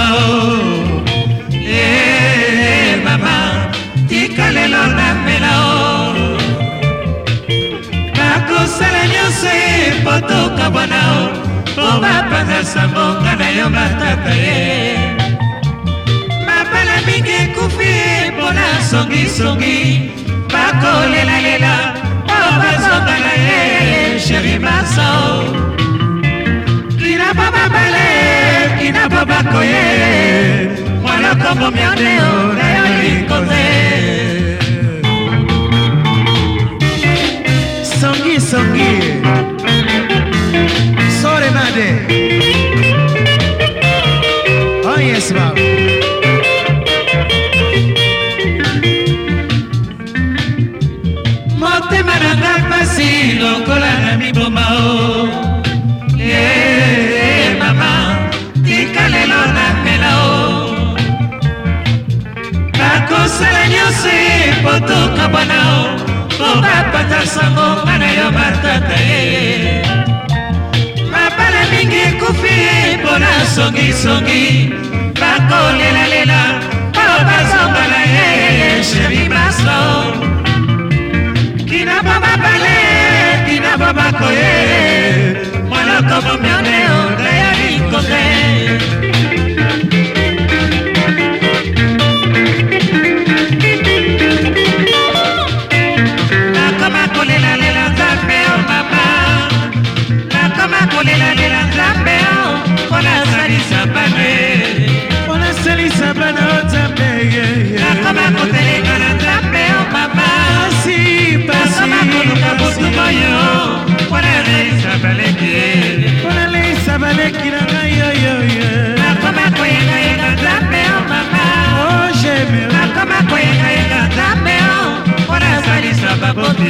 mama o eh mama tika lelo namela o bakosala nyonso e po tokabwana o mpo bapanga sambonga na yo matata ye mabala mingi ekufi mpona e songisongi bakolelalela mpo bazongala ye sheri masao bakoye mwana kobomiandeo mosala nyonso ebotoka nao tobapata sango nga na yo batata ye mabala mingi ekufi mpona songisongi bakolilalela mpo bazongala ye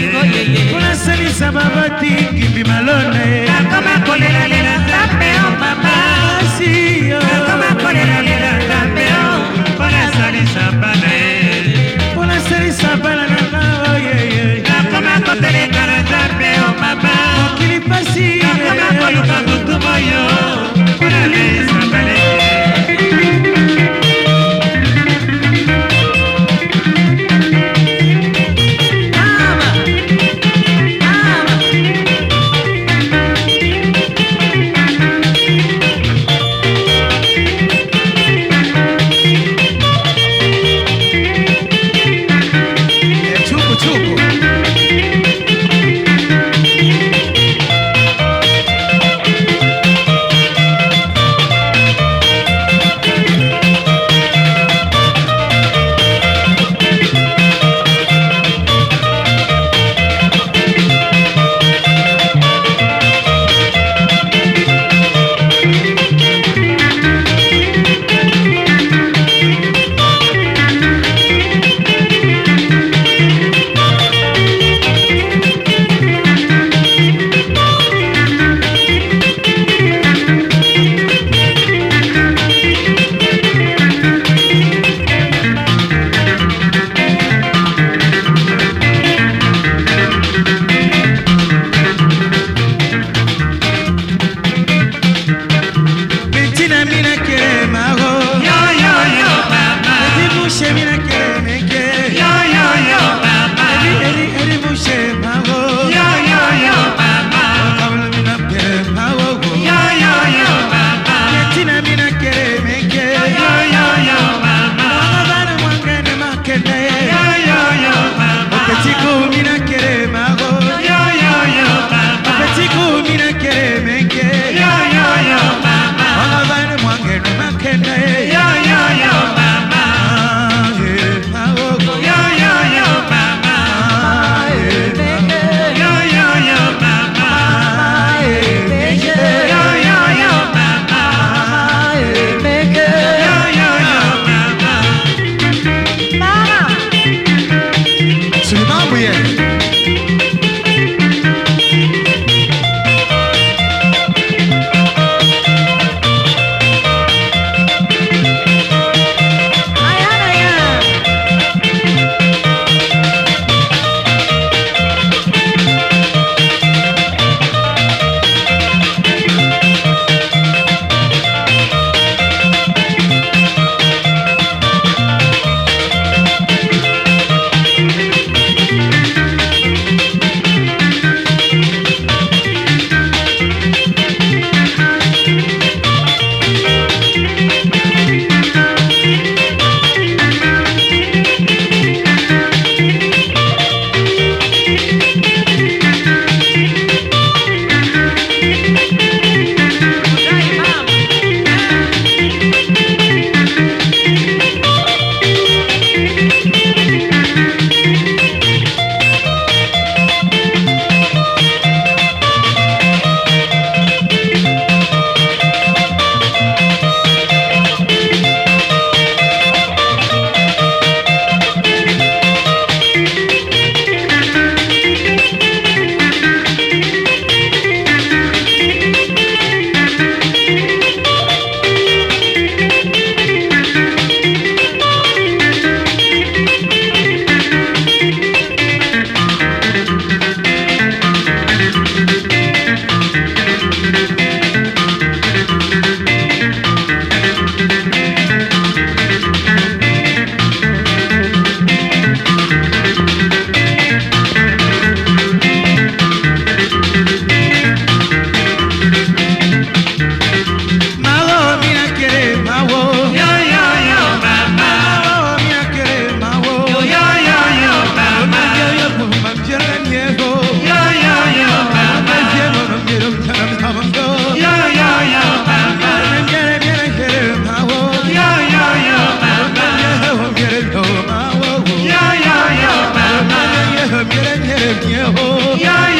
bolingo yeye konasalisa babotiki bimalona ye nakoma kolelalela nzambe o mama sio nakoma kolelalela nzambe o konasalisa bana ye eh. konasalisa bana nanga o yeye nakoma koteleka na oh, nzambe o mama mokili pasi nakoma eh, eh. koluka motu moyo konalela বুঝি কুমির ये हो या, या।